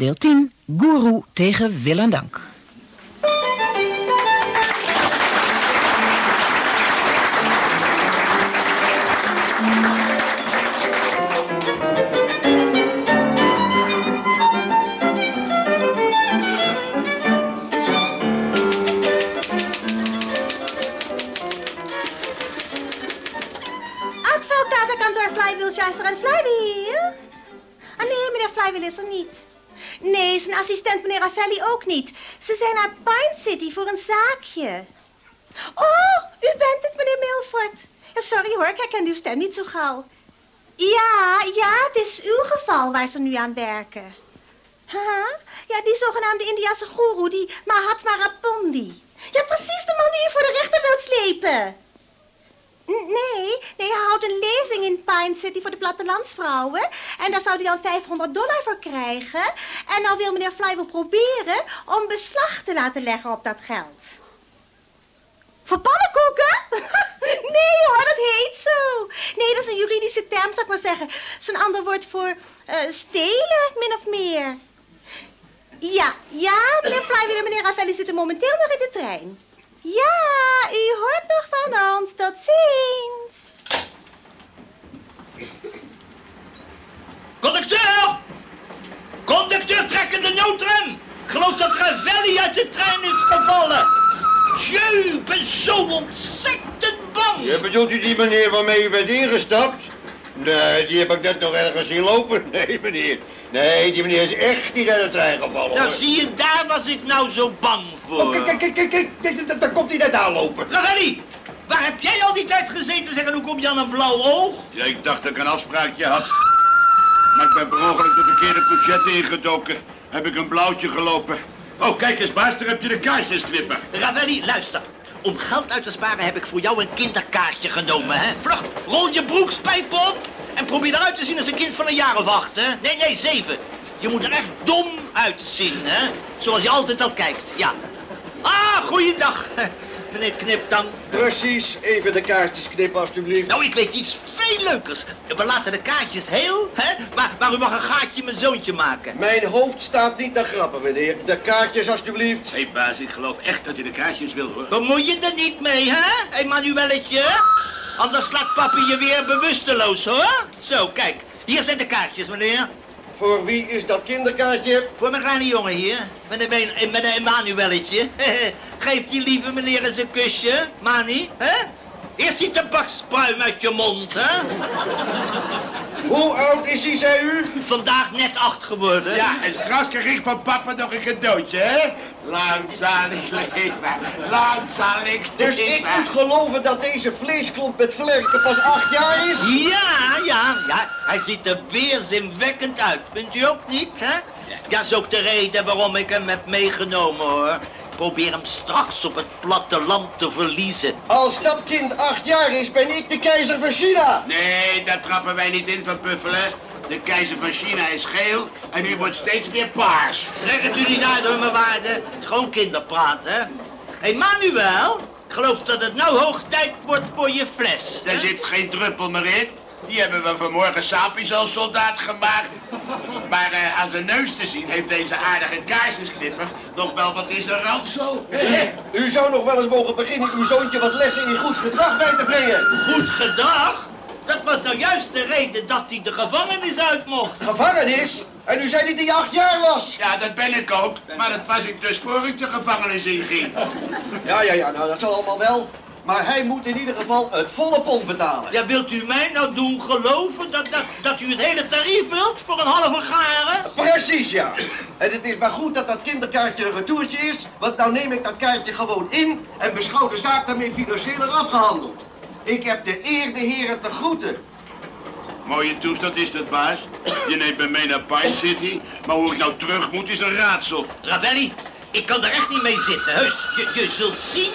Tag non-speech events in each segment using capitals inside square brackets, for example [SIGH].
Deel 10. Guru tegen wil en dank. En Flywheel? Ah nee, meneer Flywheel is er niet. Nee, zijn assistent meneer Ravelli ook niet. Ze zijn naar Pine City voor een zaakje. Oh, u bent het, meneer Milford. Ja, sorry hoor, ik herken uw stem niet zo gauw. Ja, ja, het is uw geval waar ze nu aan werken. Haha, ja, die zogenaamde Indiase goeroe, die Mahatma Rapondi. Ja, precies de man die u voor de rechter wilt slepen. Nee, nee, hij houdt een lezing in Pine City voor de plattelandsvrouwen. En daar zou hij dan 500 dollar voor krijgen. En nou wil meneer Fly wil proberen om beslag te laten leggen op dat geld. Voor pannenkoeken? [LAUGHS] nee hoor, dat heet zo. Nee, dat is een juridische term, zou ik maar zeggen. Dat is een ander woord voor eh, stelen, min of meer. Ja, ja, meneer Fly en meneer Ravelli zitten momenteel nog in de trein. Ja, u hoort nog van ons. Tot ziens. Conducteur! Conducteur, trek in de noodrem! Ik geloof dat Ravelli uit de trein is gevallen. Tjeu, ik ben zo ontzettend bang. Je bedoelt u die meneer waarmee u bent ingestapt? Nee, die heb ik net nog ergens zien lopen. [LAUGHS] Nee, meneer. Nee, die meneer is echt niet uit de trein gevallen. Nou, hoor. zie je, daar was ik nou zo bang voor. Oh, kijk, kijk, kijk, kijk, kijk, daar- daar komt hij net aanlopen. Ravelli, waar heb jij al die tijd gezeten zeggen hoe kom je aan een blauw oog? Ja, ik dacht dat ik een afspraakje had. Maar ik ben per ongeluk de verkeerde couchette ingedoken. Heb ik een blauwtje gelopen. Oh, kijk eens, baas, daar heb je de kaartjes knippen. Ravelli, luister. Om geld uit te sparen heb ik voor jou een kinderkaartje genomen, hè? Vlug, rol je broekspijp op en probeer eruit te zien als een kind van een jaar of acht, hè? Nee, nee, zeven. Je moet er echt dom uitzien, hè? Zoals je altijd al kijkt, ja. Ah, goeiedag, meneer Kniptang. Precies, even de kaartjes knippen alstublieft. Nou, ik weet iets veel leukers. We laten de kaartjes heel, hè? Maar, maar u mag een gaatje in mijn zoontje maken. Mijn hoofd staat niet naar grappen, meneer. De kaartjes alstublieft. Hé, hey, baas, ik geloof echt dat je de kaartjes wil, hoor. Bemoei je er niet mee, hè, Emanuelletje? Anders slaat papi je weer bewusteloos, hoor. Zo, kijk. Hier zijn de kaartjes, meneer. Voor wie is dat kinderkaartje? Voor mijn kleine jongen hier. Met een, met een Emanuelletje. [LAUGHS] Geef die lieve meneer eens een kusje, Mani, hè? Eerst die tabakspruim uit je mond, hè? Hoe oud is hij, zei u? Vandaag net acht geworden. Ja, en straks ik van papa nog een cadeautje, hè? Lang zal ik leven, lang zal ik Dus ik moet geloven dat deze vleesklont met vlerken pas acht jaar is? Ja, ja, ja. Hij ziet er weerzinwekkend uit. Vindt u ook niet, hè? Ja, is ook de reden waarom ik hem heb meegenomen, hoor. Probeer hem straks op het platteland te verliezen. Als dat kind acht jaar is, ben ik de keizer van China. Nee, daar trappen wij niet in van Puffelen. De keizer van China is geel en u wordt steeds meer paars. Trek het u niet uit, hoor, mijn waarde. Het is gewoon kinderpraat, hè? Hé, hey, Manuel, ik geloof dat het nou hoog tijd wordt voor je fles. Daar hè? zit geen druppel meer in. Die hebben we vanmorgen sapies als soldaat gemaakt. Maar eh, aan zijn neus te zien heeft deze aardige kaarsjesknipper nog wel wat in zijn ransel. U zou nog wel eens mogen beginnen uw zoontje wat lessen in goed gedrag bij te brengen. Goed gedag. Dat was nou juist de reden dat hij de gevangenis uit mocht. Gevangenis? En u zei dat hij acht jaar was. Ja, dat ben ik ook. Maar dat was ik dus voor ik de gevangenis inging. Ja, ja, ja, nou dat zal allemaal wel. Maar hij moet in ieder geval het volle pond betalen. Ja, wilt u mij nou doen geloven dat, dat, dat u het hele tarief wilt voor een halve garen? Precies, ja. En het is maar goed dat dat kinderkaartje een retourtje is, want nou neem ik dat kaartje gewoon in en beschouw de zaak daarmee financieler afgehandeld. Ik heb de eer de heren te groeten. Mooie toestand is dat, baas. Je neemt me mee naar Pine City, maar hoe ik nou terug moet is een raadsel. Ravelli, ik kan er echt niet mee zitten, heus. Je, je zult zien,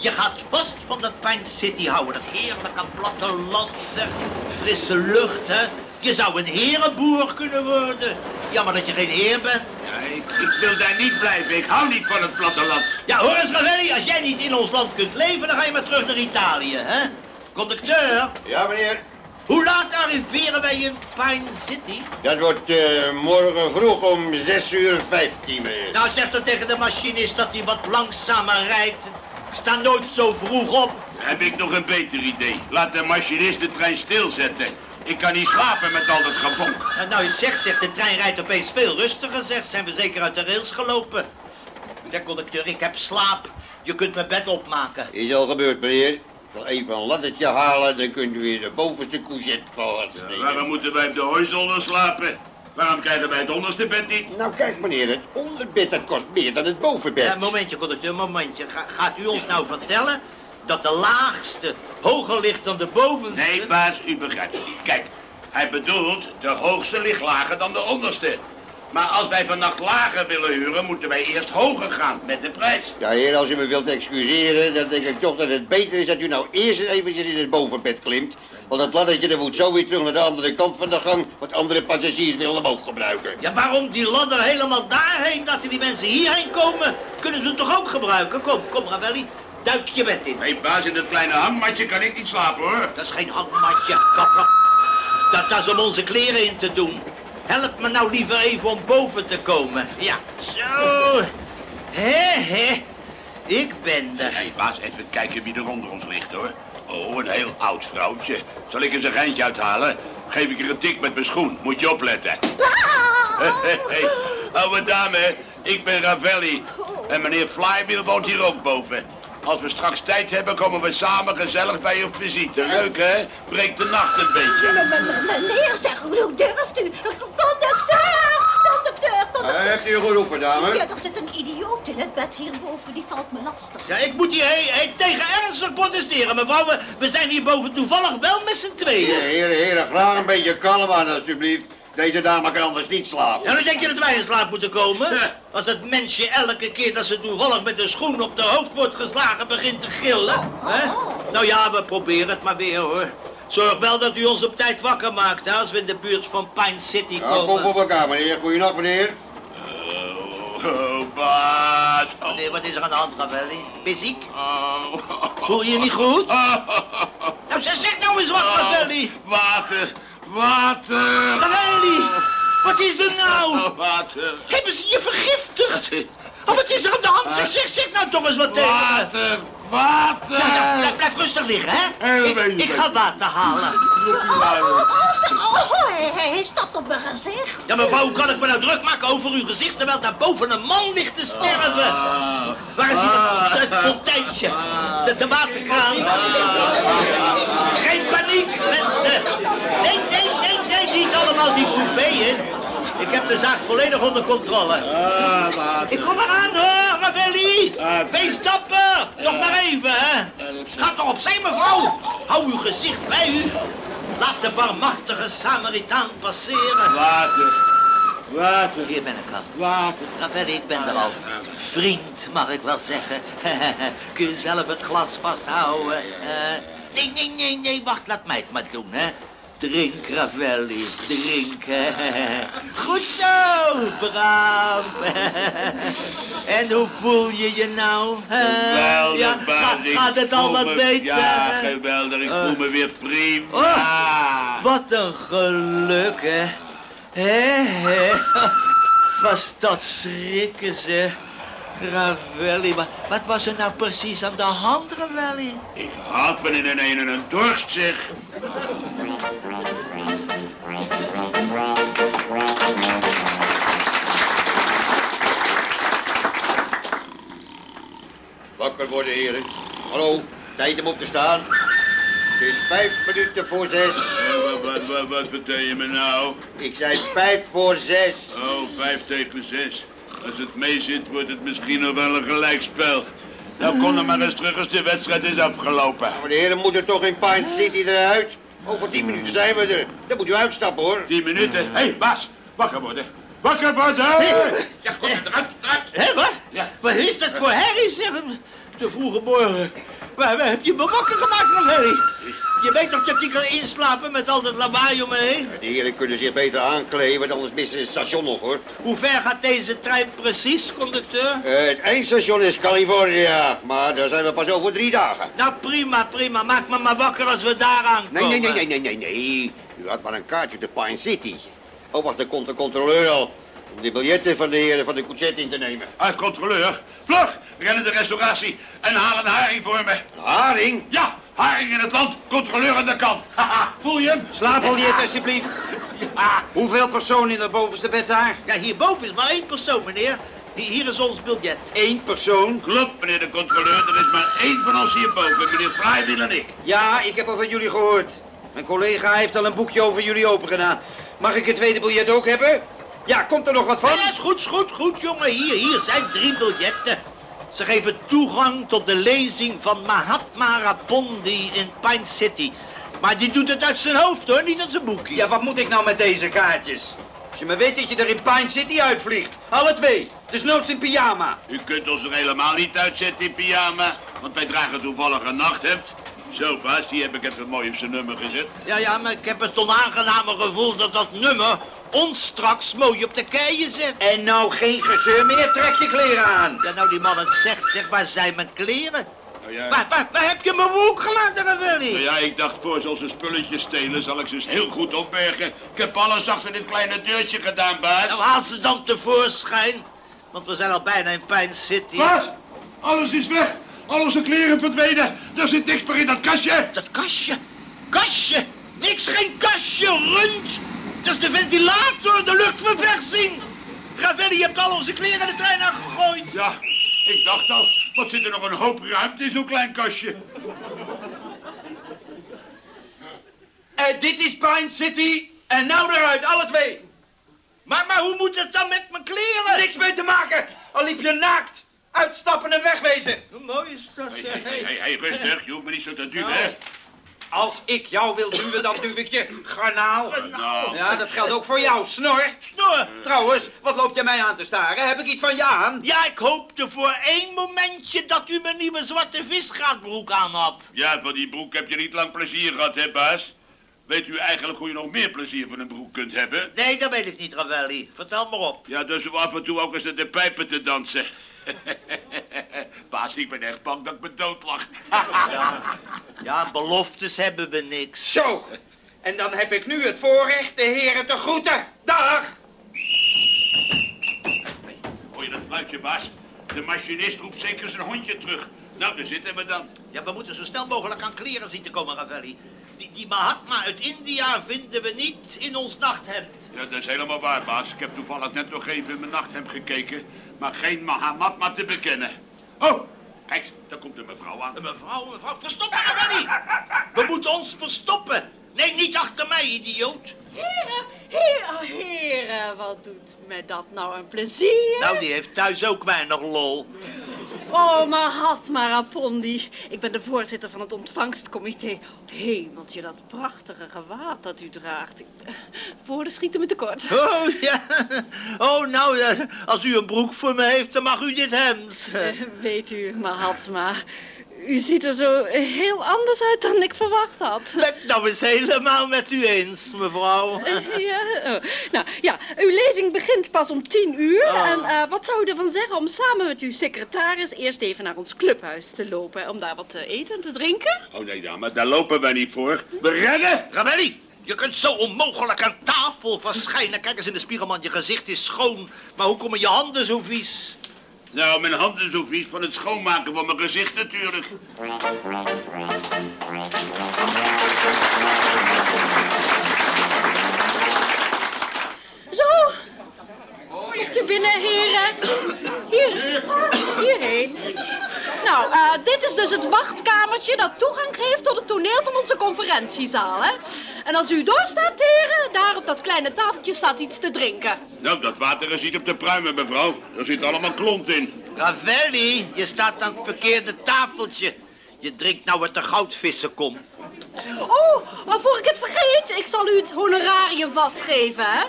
je gaat vast van dat Pine City houden. Dat heerlijke platteland, zeg. Frisse lucht, hè. Je zou een herenboer kunnen worden. Jammer dat je geen heer bent. Ja, ik, ik wil daar niet blijven. Ik hou niet van het platteland. Ja, hoor eens, Ravelli, als jij niet in ons land kunt leven, dan ga je maar terug naar Italië, hè. Conducteur, Ja, meneer. Hoe laat arriveren wij in Pine City? Dat wordt eh, morgen vroeg om 6 uur 15 meneer. Nou, zeg dan tegen de machinist dat hij wat langzamer rijdt. Ik sta nooit zo vroeg op. Heb ik nog een beter idee. Laat de machinist de trein stilzetten. Ik kan niet slapen met al dat gebonk. En nou, je het zegt, zegt, de trein rijdt opeens veel rustiger, zegt. Zijn we zeker uit de rails gelopen? Ja, conducteur, ik heb slaap. Je kunt mijn bed opmaken. Is al gebeurd meneer. Ik zal even een laddertje halen, dan kunt u in de bovenste couchette plaatsen. Waarom moeten wij op de hooizolder slapen? Waarom krijgen wij het onderste bed niet? Nou kijk meneer, het onderbed dat kost meer dan het bovenbed. Ja, momentje, conducteur, momentje. Ga- gaat u ons nou vertellen dat de laagste hoger ligt dan de bovenste? Nee, baas, u begrijpt het niet. Kijk, hij bedoelt de hoogste ligt lager dan de onderste. Maar als wij vannacht lager willen huren, moeten wij eerst hoger gaan met de prijs. Ja heer, als u me wilt excuseren, dan denk ik toch dat het beter is dat u nou eerst eens eventjes in het bovenbed klimt. Want het laddertje dat moet zo weer terug naar de andere kant van de gang, wat andere passagiers willen hem ook gebruiken. Ja, waarom die ladder helemaal daarheen, dat die mensen hierheen komen? Kunnen ze het toch ook gebruiken? Kom, kom Ravelli, duik je bed in. Hé, hey, baas, in dat kleine hangmatje kan ik niet slapen, hoor. Dat is geen hangmatje, kapper. Dat, dat is om onze kleren in te doen. Help me nou liever even om boven te komen. Ja, zo. Hé, hé. Ik ben Hé, er. hey, baas, even kijken wie er onder ons ligt, hoor. Oh, een heel oud vrouwtje. Zal ik eens een geintje uithalen? Geef ik er een tik met mijn schoen. Moet je opletten. Hé, [LAUGHS] oude dame, ik ben Ravelli. En meneer Flywheel woont hier ook boven. Als we straks tijd hebben, komen we samen gezellig bij je op visite. Leuk, hè? Breekt de nacht een beetje. Meneer, zeg, hoe durft u? Conducteur! Heeft u geroepen, dame? Ja, er zit een idioot in het bed hierboven, die valt me lastig. Ja, ik moet hier he- he- tegen ernstig protesteren, mevrouw. We, we zijn hier boven toevallig wel met z'n tweeën. Heren, heren, graag een beetje kalm aan alsjeblieft. Deze dame kan anders niet slapen. Ja, dan denk je dat wij in slaap moeten komen? Ja. Als dat mensje elke keer dat ze toevallig met een schoen op de hoofd wordt geslagen begint te gillen. Hè? Nou ja, we proberen het maar weer hoor. Zorg wel dat u ons op tijd wakker maakt hè, als we in de buurt van Pine City Ja, kom komen. op elkaar, meneer. Goeienacht, meneer. Oh, oh, baas. Oh, Nee, wat is er aan de hand, Ravelli? Ben je ziek? oh. Voel je je niet goed? Oh, [LAUGHS] Nou, zeg nou eens wat, Ravelli. Water, water. Ravelli, wat is er nou? Oh, water. Hebben ze je vergiftigd? Oh, wat is er aan de hand? Zeg, zeg, zeg nou toch eens wat tegen. Water, water. Ja, ja, blijf, blijf rustig liggen, hè? Ik, ik ga water halen. Oh, oh, hij, hij- hij stapt op mijn gezicht. Ja, mevrouw, hoe kan ik me nou druk maken over uw gezicht terwijl daar boven een man ligt te sterven? Waar is hij? Het, het fonteintje. De, de waterkraan. Geen paniek, mensen. Nee, nee, nee, nee, niet allemaal die coupé in. Ik heb de zaak volledig onder controle. Ik kom eraan hoor, Ravelli. Wees dapper. Nog maar even, hè. Ga toch opzij, mevrouw. Hou uw gezicht bij u. Laat de barmachtige Samaritaan passeren. Water, water, Hier ben ik al. water. Ravelli, ik ben er al. Vriend, mag ik wel zeggen. [LAUGHS] Kun je zelf het glas vasthouden? Nee, nee, nee, nee, wacht, laat mij het maar doen, hè. Drink, Ravelli, drink. [LAUGHS] Goed zo, braaf. [LAUGHS] en hoe voel je je nou? Geweldig, ja, ga- gaat het al wat me- beter? Ja, geweldig. Ik voel me weer prima. Oh. Wat een geluk, hè? Hé, hé. [LAUGHS] Was dat schrikken, zeg. Ravelli, maar wat was er nou precies aan de hand, Ravelli? Ik had me in een een en een dorst, zeg. Wakker worden, heren. Hallo, tijd om op te staan. Het is vijf minuten voor zes. Wat, wat, wat, wat je me nou? Ik zei vijf voor zes. Oh, vijf tegen zes. Als het mee zit, wordt het misschien nog wel een gelijkspel. Nou, kom dan maar eens terug als de wedstrijd is afgelopen. Maar de heren moeten toch in Pine City eruit? Over tien minuten zijn we er. Dan moet u uitstappen, hoor. Tien minuten. Hé, hey, Bas, wakker worden. Wakker worden! Ja, kom eruit, eruit. Hé, wat? Ja. Wat is dat voor herrie, zeg? Te vroege morgen. Waar, waar heb je me wakker gemaakt, Ravelli? Je weet toch dat ik kan inslapen met al dat lawaai om me heen? De heren kunnen zich beter aankleden, want anders missen ze het station nog, hoor. Hoe ver gaat deze trein precies, conducteur? Eh, het eindstation is California, maar daar zijn we pas over drie dagen. Nou, prima, prima. Maak me maar wakker als we daar aankomen. Nee, nee, nee, nee, nee, nee, nee. U had maar een kaartje de Pine City. Oh, wacht, daar komt de controleur al. Om de biljetten van de heren van de couplet in te nemen. Ah, controleur. Vlug, ren naar de restauratie en haal een haring voor me. Een haring? Ja, haring in het land, controleur aan de kant. Haha, voel je hem? Slaapbiljet alsjeblieft. Ja. Hoeveel personen in het bovenste bed daar? Ja, hierboven is maar één persoon, meneer. Hier, is ons biljet. Eén persoon? Klopt, meneer de controleur. Er is maar één van ons hierboven, meneer Flywheel en ik. Ja, ik heb al van jullie gehoord. Mijn collega heeft al een boekje over jullie opengedaan. Mag ik het tweede biljet ook hebben? Ja, komt er nog wat van? Ja, is goed, is goed, goed, jongen. Hier, hier zijn drie biljetten. Ze geven toegang tot de lezing van Mahatma Rapondi in Pine City. Maar die doet het uit zijn hoofd, hoor, niet uit zijn boekje. Ja, wat moet ik nou met deze kaartjes? Als je maar weet dat je er in Pine City uitvliegt. Alle twee. Dus noods in pyjama. U kunt ons er helemaal niet uitzetten in pyjama, want wij dragen toevallig een nachthemd. Zo, baas, hier heb ik het mooi op zijn nummer gezet. Ja, ja, maar ik heb het onaangename gevoel dat dat nummer ons straks mooi op de keien zet. En nou geen gezeur meer, trek je kleren aan. Ja, nou die man het zegt, zeg, waar zijn mijn kleren? Nou ja, Waar, waar, waar heb je mijn woek gelaten, Ravelli? nou ja, ik dacht voor ze onze spulletjes stelen, zal ik ze eens heel goed opbergen. Ik heb alles achter dit kleine deurtje gedaan, baas. Nou, haal ze dan tevoorschijn. Want we zijn al bijna in Pine City. Baas, alles is weg. Al onze kleren verdwenen. Er zit niks meer in dat kastje. Dat kastje. Kastje. Niks, geen kastje. Rund. Dat is de ventilator, de luchtverversing. Ravelli, je hebt al onze kleren de trein aangegooid. Ja, ik dacht al, wat zit er nog een hoop ruimte in zo'n klein kastje. Eh, dit is Pine City. En nou eruit, alle twee. Maar, maar hoe moet het dan met mijn kleren? Niks mee te maken. Al liep je naakt. Uitstappen en wegwezen. Hoe mooi is dat, Hé, zeg. hey, hey, hey, rustig, je hoeft me niet zo te duwen, Nou. hè. Als ik jou wil duwen, dan duw ik je. Garnaal. Nou, Ja, dat geldt ook voor jou, snor. Snor. Trouwens, wat loop jij mij aan te staren? Heb ik iets van je aan? Ja, ik hoopte voor één momentje dat u mijn nieuwe zwarte visgraatbroek aan had. ja, van die broek heb je niet lang plezier gehad, hè, baas? Weet u eigenlijk hoe je nog meer plezier van een broek kunt hebben? Nee, dat weet ik niet, Ravelli. Vertel maar op. Ja, dus om af en toe ook eens naar de pijpen te dansen. [LAUGHS] Baas, ik ben echt bang dat ik me doodlag. Ja, beloftes hebben we niks. Zo. En dan heb ik nu het voorrecht de heren te groeten. Dag. Hoor je dat fluitje, baas? De machinist roept zeker zijn hondje terug. Nou, daar zitten we dan. Ja, we moeten zo snel mogelijk aan kleren zien te komen, Ravelli. Die, die Mahatma uit India vinden we niet in ons nachthemd. Ja, dat is helemaal waar, baas. Ik heb toevallig net nog even in mijn nachthemd gekeken, maar geen Mahamatma te bekennen. Oh, kijk, daar komt een mevrouw aan. Eh, Mevrouw, mevrouw, verstop me, Ravelli! We moeten ons verstoppen. Nee, niet achter mij, idioot. Heren, heren, oh, heren, wat doet mij dat nou een plezier? Nou, die heeft thuis ook weinig lol. Oh, Mahatma Rapondi. Ik ben de voorzitter van het ontvangstcomité. Hemeltje, dat prachtige gewaad dat u draagt. Ik- Woorden schieten me tekort. [LAUGHS] Oh, ja. Oh, nou, als u een broek voor me heeft, dan mag u dit hemd. Eh, weet u, Mahatma, u ziet er zo heel anders uit dan ik verwacht had. Ben ik nou eens helemaal met u eens, mevrouw. Eh, ja, oh. Nou, ja, uw lezing begint pas om tien uur. Oh. En eh, wat zou u ervan zeggen om samen met uw secretaris eerst even naar ons clubhuis te lopen... om daar wat te eten en te drinken? Oh nee, dame, daar lopen wij niet voor. We rennen! Ravelli, je kunt zo onmogelijk aan tafel verschijnen. Kijk eens in de spiegel, man, je gezicht is schoon. Maar hoe komen je handen zo vies? Nou, mijn hand is zo van het schoonmaken van mijn gezicht natuurlijk. Zo, komt u binnen, heren. Hier, hierheen. Nou, eh, dit is dus het wachtkamertje dat toegang geeft tot het toneel van onze conferentiezaal, hè? En als u doorstaat, heren, daar op dat kleine tafeltje staat iets te drinken. Nou, dat water is niet op de pruimen, mevrouw. Er zit allemaal klont in. Ravelli, je staat aan het verkeerde tafeltje. Je drinkt nou wat de goudvissen komt. Oh, maar voor ik het vergeet, ik zal u het honorarium vastgeven, hè?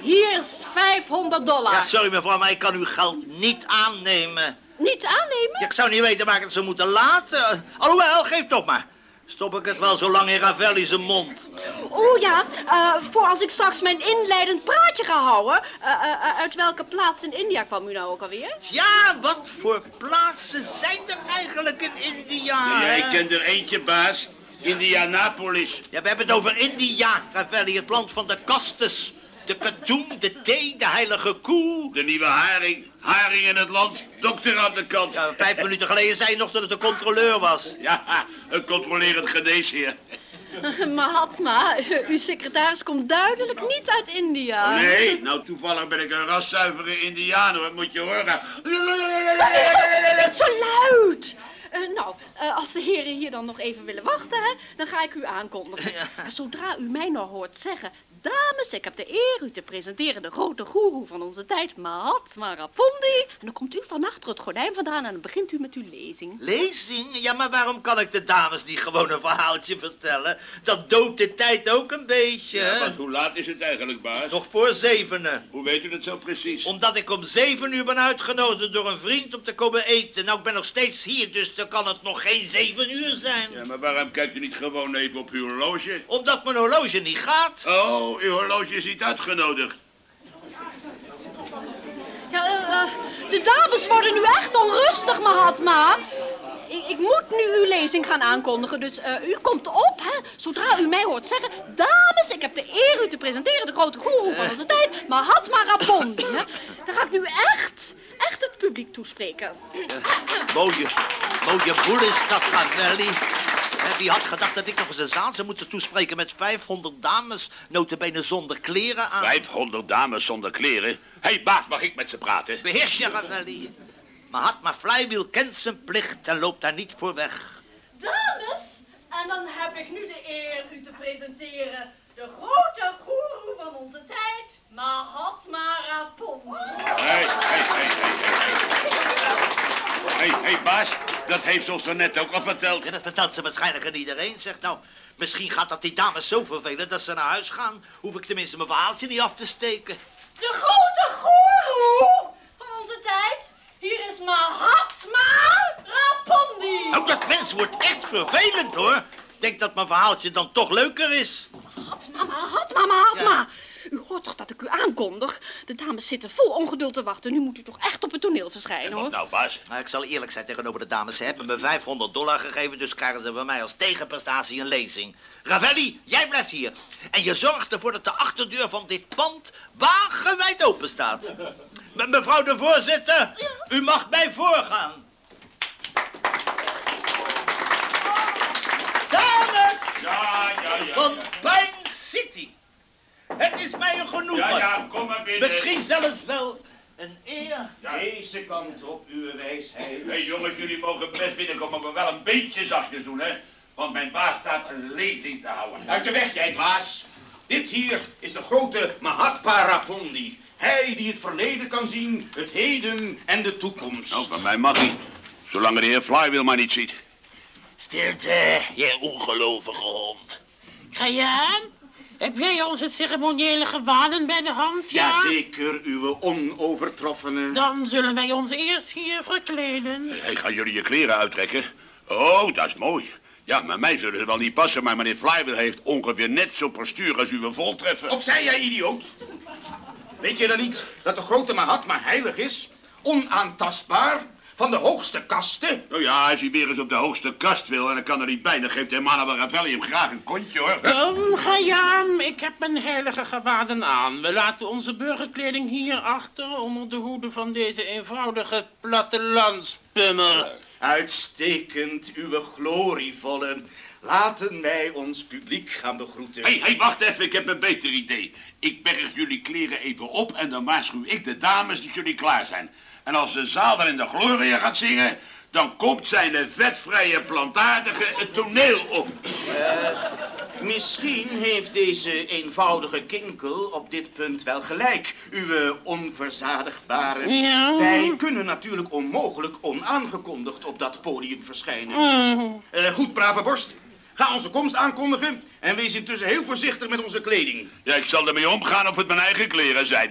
Hier is 500 dollar. Ja, sorry mevrouw, maar ik kan uw geld niet aannemen. Niet aannemen? Ja, ik zou niet weten waar ik het zou moeten laten. Alhoewel, geef toch maar. Stop ik het wel zo lang in Ravelli zijn mond. Oh ja, eh, voor als ik straks mijn inleidend praatje ga houden. eh, eh, uit welke plaats in India kwam u nou ook alweer? Ja, wat voor plaatsen zijn er eigenlijk in India? Jij hè? kent er eentje, baas. Indianapolis. Ja, we hebben het over India, Ravelli, het land van de kastes. De katoen, de thee, de heilige koe. De nieuwe haring. Haring in het land. Dokter aan de kant. Ja, vijf minuten geleden zei je nog dat het een controleur was. Ja, een controlerend geneesheer. [LAUGHS] Mahatma, uw secretaris komt duidelijk niet uit India. Nee, nou toevallig ben ik een raszuivere indiaan, wat moet je horen. Niet zo luid! Eh, nou, eh, als de heren hier dan nog even willen wachten, hè, dan ga ik u aankondigen. Zodra u mij nou hoort zeggen... Dames, ik heb de eer u te presenteren de grote goeroe van onze tijd, Mahatma Rapondi. En dan komt u van achter het gordijn vandaan en dan begint u met uw lezing. Lezing? Ja, maar waarom kan ik de dames niet gewoon een verhaaltje vertellen? Dat doodt de tijd ook een beetje, Ja, want hoe laat is het eigenlijk, baas? Nog voor zevenen. Hoe weet u dat zo precies? Omdat ik om zeven uur ben uitgenodigd door een vriend om te komen eten. Nou, ik ben nog steeds hier, dus dan kan het nog geen zeven uur zijn. Ja, maar waarom kijkt u niet gewoon even op uw horloge? Omdat mijn horloge niet gaat. Oh, uw horloge is niet uitgenodigd. Ja, eh, eh, de dames worden nu echt onrustig, Mahatma. Ik, ik moet nu uw lezing gaan aankondigen, dus eh, u komt op, hè. Zodra u mij hoort zeggen... Dames, ik heb de eer u te presenteren, de grote goeroe van onze tijd... Mahatma Rapondi, hè. Dan ga ik nu echt, publiek toespreken. Mooie, mooie boel is dat, Ravelli. Hè, Wie had gedacht dat ik nog eens een zaal zou moeten toespreken met 500 dames, notabene zonder kleren aan? 500 dames zonder kleren. Hé, hey, baas, mag ik met ze praten? Beheers je, Ravelli. Mahatma Flywheel kent zijn plicht en loopt daar niet voor weg. Dames, en dan heb ik nu de eer u te presenteren... de grote goeroe van onze tijd, Mahatma Rapondi. Hé, hé, hé, hé, hé, hé. Hé, baas, dat heeft ze ons er net ook al verteld. Ja, dat vertelt ze waarschijnlijk aan iedereen. Zegt nou, misschien gaat dat die dames zo vervelen dat ze naar huis gaan. Hoef ik tenminste mijn verhaaltje niet af te steken. De grote goeroe van onze tijd. Hier is Mahatma Rapondi. Nou, dat mens wordt echt vervelend, hoor. Ik denk dat mijn verhaaltje dan toch leuker is. Mahatma, Mahatma, Mahatma. U hoort toch dat ik u aankondig? De dames zitten vol ongeduld te wachten. Nu moet u toch echt op het toneel verschijnen, hoor. nou, baas? Nou, ik zal eerlijk zijn tegenover de dames. Ze hebben me 500 dollar gegeven, dus krijgen ze van mij als tegenprestatie een lezing. Ravelli, jij blijft hier. En je zorgt ervoor dat de achterdeur van dit pand wagenwijd open staat. [LAUGHS] Me- mevrouw de voorzitter, u mag mij voorgaan. Dames Ja, ja, ja. van. Het is mij een genoegen. Ja, ja, kom maar binnen. Misschien zelfs wel een eer. Deze kant op, uw wijsheid. Hé, jongens, jullie mogen best binnenkomen, maar wel een beetje zachtjes doen, hè? Want mijn baas staat een lezing te houden. Uit de weg, jij baas. Dit hier is de grote Mahatma Rapondi. Hij die het verleden kan zien, het heden en de toekomst. Nou, van mij mag hij. Zolang de heer Flywheel maar niet ziet. Stilte, jij ongelovige hond. Ga je aan? Heb jij onze ceremoniële gewaden bij de hand, ja? Jazeker, uw onovertroffene. Dan zullen wij ons eerst hier verkleden. Hé, gaan jullie je kleren uittrekken? Oh, dat is mooi. Ja, maar mij zullen ze wel niet passen, maar meneer Flywheel heeft ongeveer net zo postuur als uw voltreffer. Opzij, jij idioot. Weet je dan niet dat de grote Mahatma heilig is? Onaantastbaar, van de hoogste kasten? Nou ja, als hij weer eens op de hoogste kast wil en dan kan er niet bij, dan geeft de man Ravelli hem graag een kontje, hoor. Kom, ga je aan. Ik heb mijn heilige gewaden aan. We laten onze burgerkleding hier achter onder de hoede van deze eenvoudige plattelandspummel. Uitstekend, uw glorievolle. Laten wij ons publiek gaan begroeten. Hé, hé, wacht even, ik heb een beter idee. Ik berg jullie kleren even op en dan waarschuw ik de dames dat jullie klaar zijn. En als de zaal dan in de gloria gaat zingen, dan komt zijn vetvrije plantaardige het toneel op. Misschien heeft deze eenvoudige kinkel op dit punt wel gelijk, uw onverzadigbare. Ja. Wij kunnen natuurlijk onmogelijk onaangekondigd op dat podium verschijnen. Eh, goed, brave borst. Ga onze komst aankondigen en wees intussen heel voorzichtig met onze kleding. Ja, ik zal ermee omgaan of het mijn eigen kleren zijn.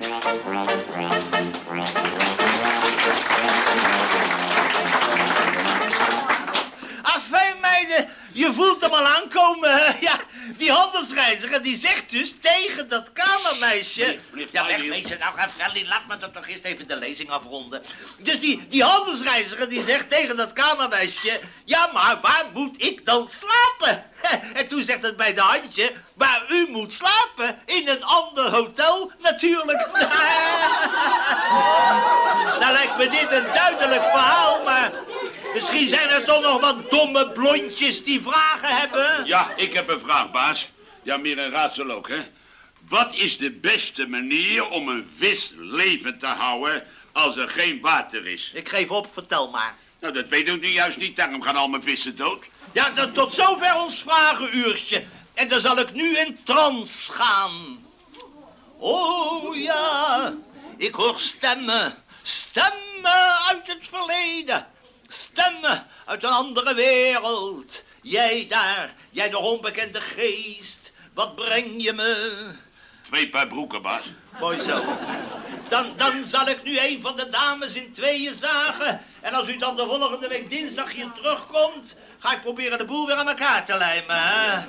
A found made je voelt hem al toegekomen. Ja, die handelsreiziger die zegt dus tegen dat kamermeisje... Ja, wegwezen nou, Ravelli, laat me toch eerst even de lezing afronden. Dus die, die handelsreiziger die zegt tegen dat kamermeisje... Ja, maar waar moet ik dan slapen? [LAUGHS] En toen zegt het bij de handje... Maar u moet slapen in een ander hotel, natuurlijk. [LAUGHS] nou lijkt me dit een duidelijk verhaal, maar... Misschien zijn er toch nog wat domme blondjes die vragen hebben? Ja, ik heb een vraag, baas. Ja, meer een raadsel ook, hè. Wat is de beste manier om een vis levend te houden als er geen water is? Ik geef op, vertel maar. Nou, dat weet ik nu juist niet. Daarom gaan al mijn vissen dood. Ja, dan tot zover ons vragenuurtje. En dan zal ik nu in trance gaan. Oh ja, ik hoor stemmen. Stemmen uit het verleden. Stemmen uit een andere wereld. Jij daar, jij nog onbekende geest. Wat breng je me? Twee paar broeken, baas. Mooi zo. Dan, dan zal ik nu een van de dames in tweeën zagen. En als u dan de volgende week dinsdag hier terugkomt... ga ik proberen de boel weer aan elkaar te lijmen, hè?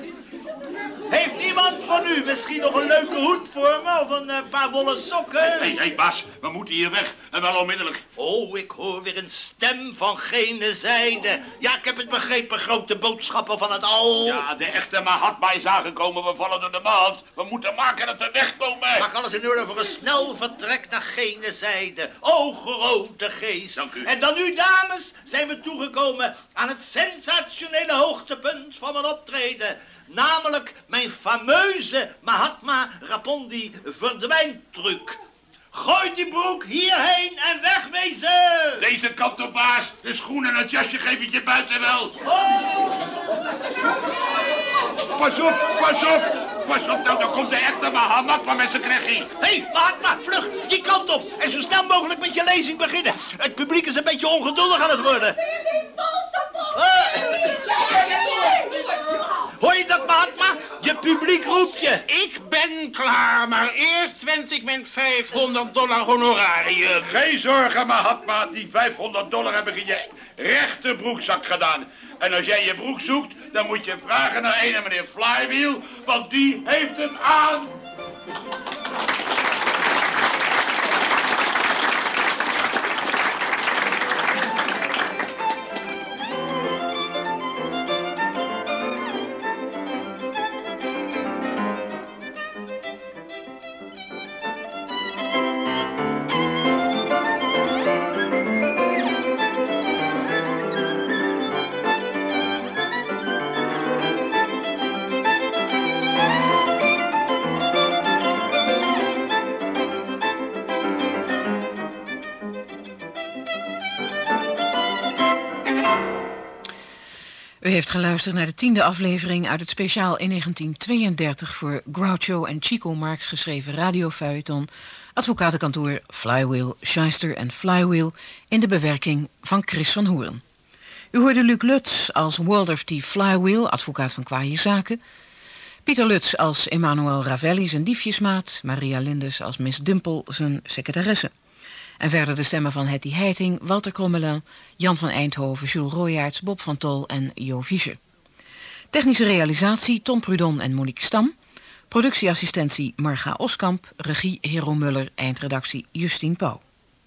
Heeft iemand van u misschien nog een leuke hoed voor me of een eh, paar wollen sokken? Hé, hey, hey, Bas, we moeten hier weg en wel onmiddellijk. Oh, ik hoor weer een stem van gene zijde. Ja, ik heb het begrepen, grote boodschappen van het al. Ja, de echte Mahatma is aangekomen, we vallen door de maand. We moeten maken dat we wegkomen. Maak alles in orde voor een snel vertrek naar gene zijde. Oh, grote geest. Dank u. En dan nu, dames, zijn we toegekomen aan het sensationele hoogtepunt van mijn optreden. Namelijk mijn fameuze Mahatma Rapondi verdwijntruc. Gooi die broek hierheen en wegwezen! Deze kant op, baas. De schoenen en het jasje geef ik je buiten wel. Oh! Pas op, pas op. Pas op, nou, dan komt de echte Mahatma met zijn knechtje. Hé, hey, Mahatma, vlug, die kant op. En zo snel mogelijk met je lezing beginnen. Het publiek is een beetje ongeduldig aan het worden. Hoor je dat, Mahatma? Je publiek roept je. Ik ben klaar, maar eerst wens ik mijn 500 dollar honorarium. Geen zorgen, Mahatma. Die 500 dollar heb ik in je rechterbroekzak gedaan. En als jij je broek zoekt, dan moet je vragen naar een meneer Flywheel, want die heeft hem aan. U heeft geluisterd naar de tiende aflevering uit het speciaal in 1932 voor Groucho en Chico Marx geschreven radiofeuilleton Advocatenkantoor Flywheel, Shyster en Flywheel in de bewerking van Chris van Hoeren. U hoorde Luc Lutz als Walter T. Flywheel, advocaat van kwaaie zaken. Pieter Lutz als Emmanuel Ravelli, zijn diefjesmaat. Maria Lindes als Miss Dimpel, zijn secretaresse. En verder de stemmen van Hetty Heiting, Walter Krommelin, Jan van Eindhoven, Jules Royaerts, Bob van Tol en Jo Fischer. Technische realisatie Tom Prudon en Monique Stam. Productieassistentie Marga Oskamp. Regie Hero Muller. Eindredactie Justine Pauw.